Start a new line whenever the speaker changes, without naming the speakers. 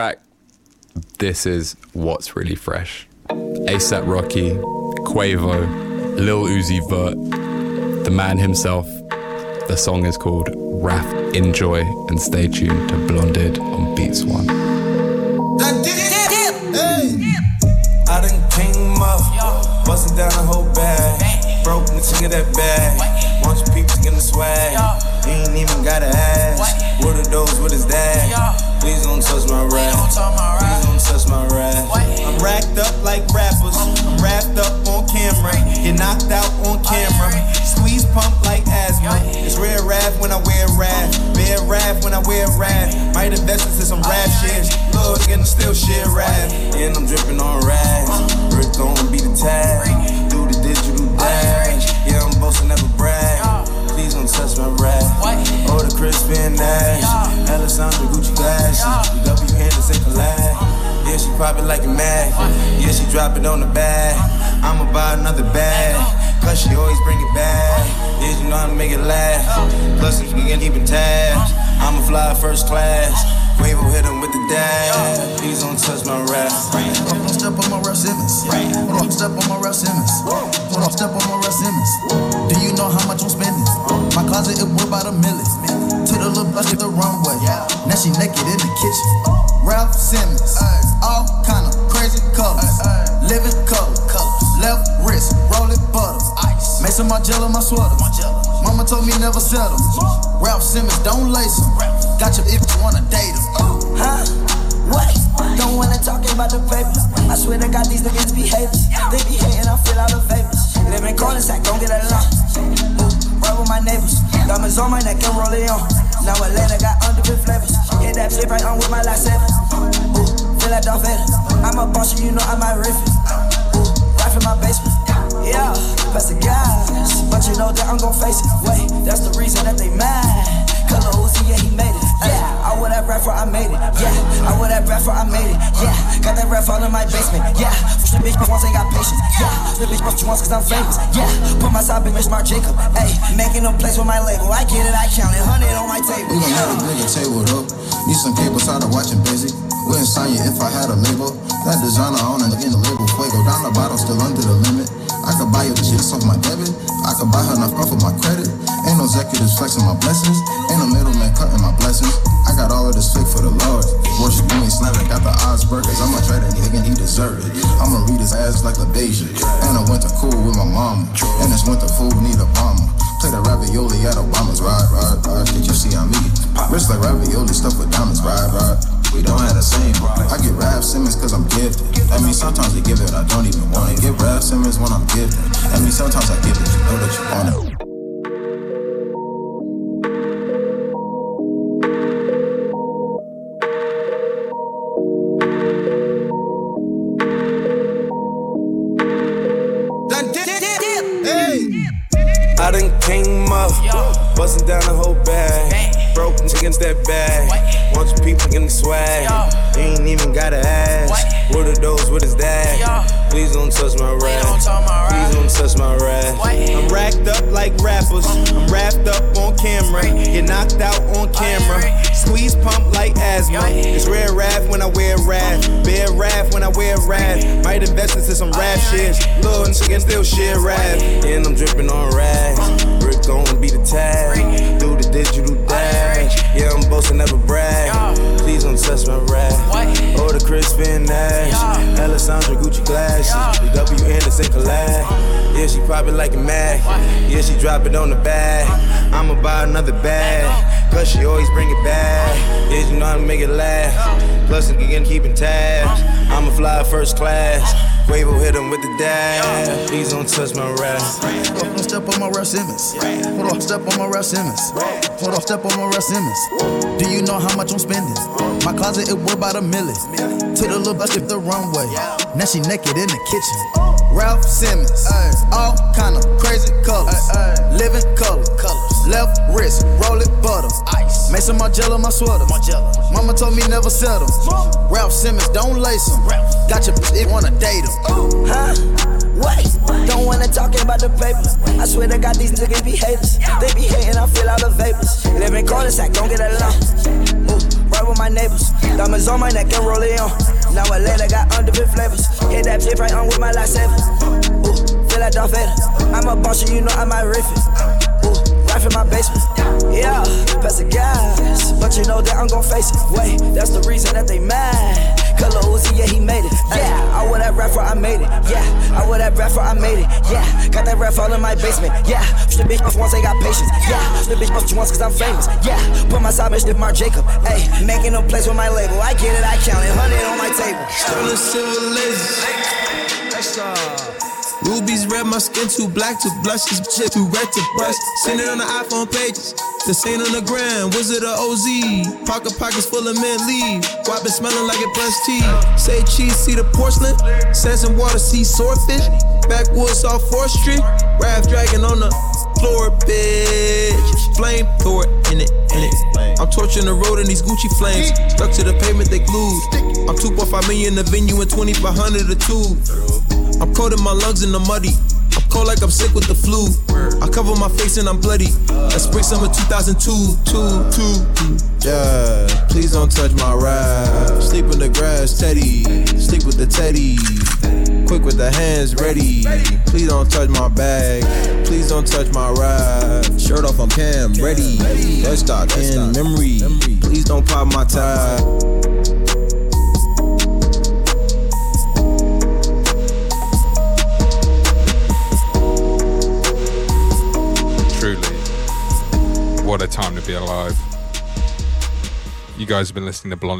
track. This is what's really fresh. ASAP Rocky, Quavo, Lil Uzi Vert, the man himself. The song is called Raf Enjoy and stay tuned to Blonded on Beats One.
I done came up, bustin' down the whole bag. Broke the chick of that bag. Want your peeps in the swag. You ain't even gotta ask. What are those? What is touch my Raf. Please don't touch my Raf. I'm racked up like rappers. I'm wrapped up on camera. Get knocked out on camera. Squeeze pump like asthma. It's rare Raf when I wear Raf. Bear Raf when I wear Raf. Might invest into some Raf shit. Lord, and I still shit rap. And I'm dripping on rags. Rick gon' be the tag. Drop it on the bag. I'ma buy another bag. Cause she always bring it back. Yeah, you know how to make it last. Plus, if you can keep it tabs, I'ma fly first class. Quavo hit him with the dash. Please don't touch my
Raf. Step on my Raf Simons. Hold on, step on my Raf Simons. Hold on, step on my Raf Simons. Do you know how much I'm spending? My closet it worth about a million. To the little blush the runway. Now she naked in the kitchen. Raf Simons. All kind of crazy colors. Living color. Left wrist, rolling butter. Make some Margiela my sweater. Mama told me never settle. Raf Simons, don't lace him. Got you if you wanna date him.
Oh, huh? What? Don't wanna talk about the paper. I swear to God, these niggas be haters. They be hating, I feel all the favors. They been calling sack, don't get along. Ooh, right with my neighbors. Diamonds on my neck and roll it on. Now Atlanta got underbit flavors. Hit that shit right on with my last seven. Feel like Darth Vader. I'm a boss, you know I might riff it. Right from my basement. Yeah, that's the guys. But you know that I'm gon' face it. Wait, that's the reason that they mad. Color Uzi, yeah, he made it. Yeah, I wear that rapper, I made it. Yeah, I wear that rapper, I made it. Yeah, got that rap all in my basement. Yeah, push the bitch, but once ain't got patience. Yeah, the bitch, once cause I'm famous. Yeah, put my side, bitch, Marc Jacob. Ayy, making them plays with my label. I get it, I count it. 100 on my table.
We gon' have a nigga table up. Need some cable, tired of watching busy. Wouldn't sign you if I had a label. That designer on and in the label. Fuego down the bottom, still under the limit. I could buy you the shit off my debit. I could buy her enough off of my credit. Ain't no executives flexing my blessings. Ain't no middleman cutting my blessings. I got all of this fake for the Lord. Worship you ain't slamming, got the odds burgers. I'ma try that nigga, he deserve it. I'ma read his ass like a Beja. And I went to cool with my mama. And this winter food need a bomber. Play the ravioli at Obama's ride, ride, ride. Did you see I'm eating? Rich like ravioli, stuff with diamonds, ride, ride. We don't have the same. I get Raf Simons cause I'm gifted. That means sometimes I give it, I don't even want it. Get Raf Simons when I'm gifted. That means sometimes I give it, you know that you want it.
Done came up, bustin' down the whole bag. Broke against that bag. Your people in the swag. You ain't even gotta ask. What are those? What is that? Please don't touch my Raf. Please don't touch my Raf. I'm racked up like rappers. Wrapped up on camera. Get knocked out on camera. Squeeze pump like asthma. It's rare Raf when I wear Raf. Bear Raf when I wear Raf. Might invest into some Raf shit. Little nigga still shit rap. And I'm dripping on rags. Rick gon' be the tag. Do the digital dash. Yeah, I'm boasting, never brag. Please don't touch my Raf. Oh, the crispy and Nash. Alessandra Gucci glasses. Yeah, she it like a mag. Yeah, she drop it on the bag. I'ma buy another bag. Cause she always bring it back. Yeah, you know how to make it last. Plus, again, keeping tabs. I'ma fly first class. Quavo hit him with the dash. Please don't touch my Raf.
Hold on, step on my Raf Simons. Hold on, step on my Raf Simons. Hold on, step on my Raf Simons. Do you know how much I'm spending? My closet it worth about a million. To the little bus the runway. Now she naked in the kitchen. Raf Simons. All kind of crazy colors. Living color. Left wrist, roll it butter. Make some Margiela my sweater. Mama told me never settle. Raf Simons, don't lace him. Got your bitch, it wanna date him.
Huh? What? Don't wanna talk about the paper. I swear to God, these niggas be haters. They be hating, I feel all the vapors. They been calling sack, don't get along. Ooh, with my neighbors. Diamonds on my neck and roll it on. Now Atlanta got underbit flavors. Hit that tip right on with my lightsaber. Ooh, feel like Darth Vader. I'm a boss, you know I might riff it. Ooh, right in my basement. Yeah, pass the gas. But you know that I'm gon' face it. Wait, that's the reason that they mad. Color Uzi, I made it. Yeah, I would that rapper, I made it. Yeah, got that rap all in my basement. Yeah, the bitch off once they got patience. Yeah, the bitch off once cause I'm famous. Yeah, put my side bitch to Marc Jacob. Hey, making no place with my label. I get it, I count it. 100 on my table.
Stolen silver lasers.
That's.
Rubies red, my skin too black to blush. This shit too red to bust. Send it on the iPhone pages. The same on the gram, Was it a OZ. Pocket pockets full of mint leaf. Guap been smelling like it pressed tea. Say cheese, see the porcelain. Sands and water, see swordfish. Backwoods off 4th Street. Raft dragon on the floor, bitch. Flame thrower in it, in it. I'm torching the road in these Gucci flames. Stuck to the pavement, they glued. I'm 2.5 million the venue and 2500 a tube. I'm coating my lungs in the muddy. I'm cold like I'm sick with the flu. I cover my face and I'm bloody. That's spring summer 2002. Two. Yeah, please don't touch my Raf. Sleep in the grass, Teddy. Sleep with the Teddy. Quick with the hands ready. Please don't touch my bag. Please don't touch my Raf. Shirt off, I'm Cam, ready. Desktop in memory. Please don't pop my tab.
Time to be alive. You guys have been listening to Blonde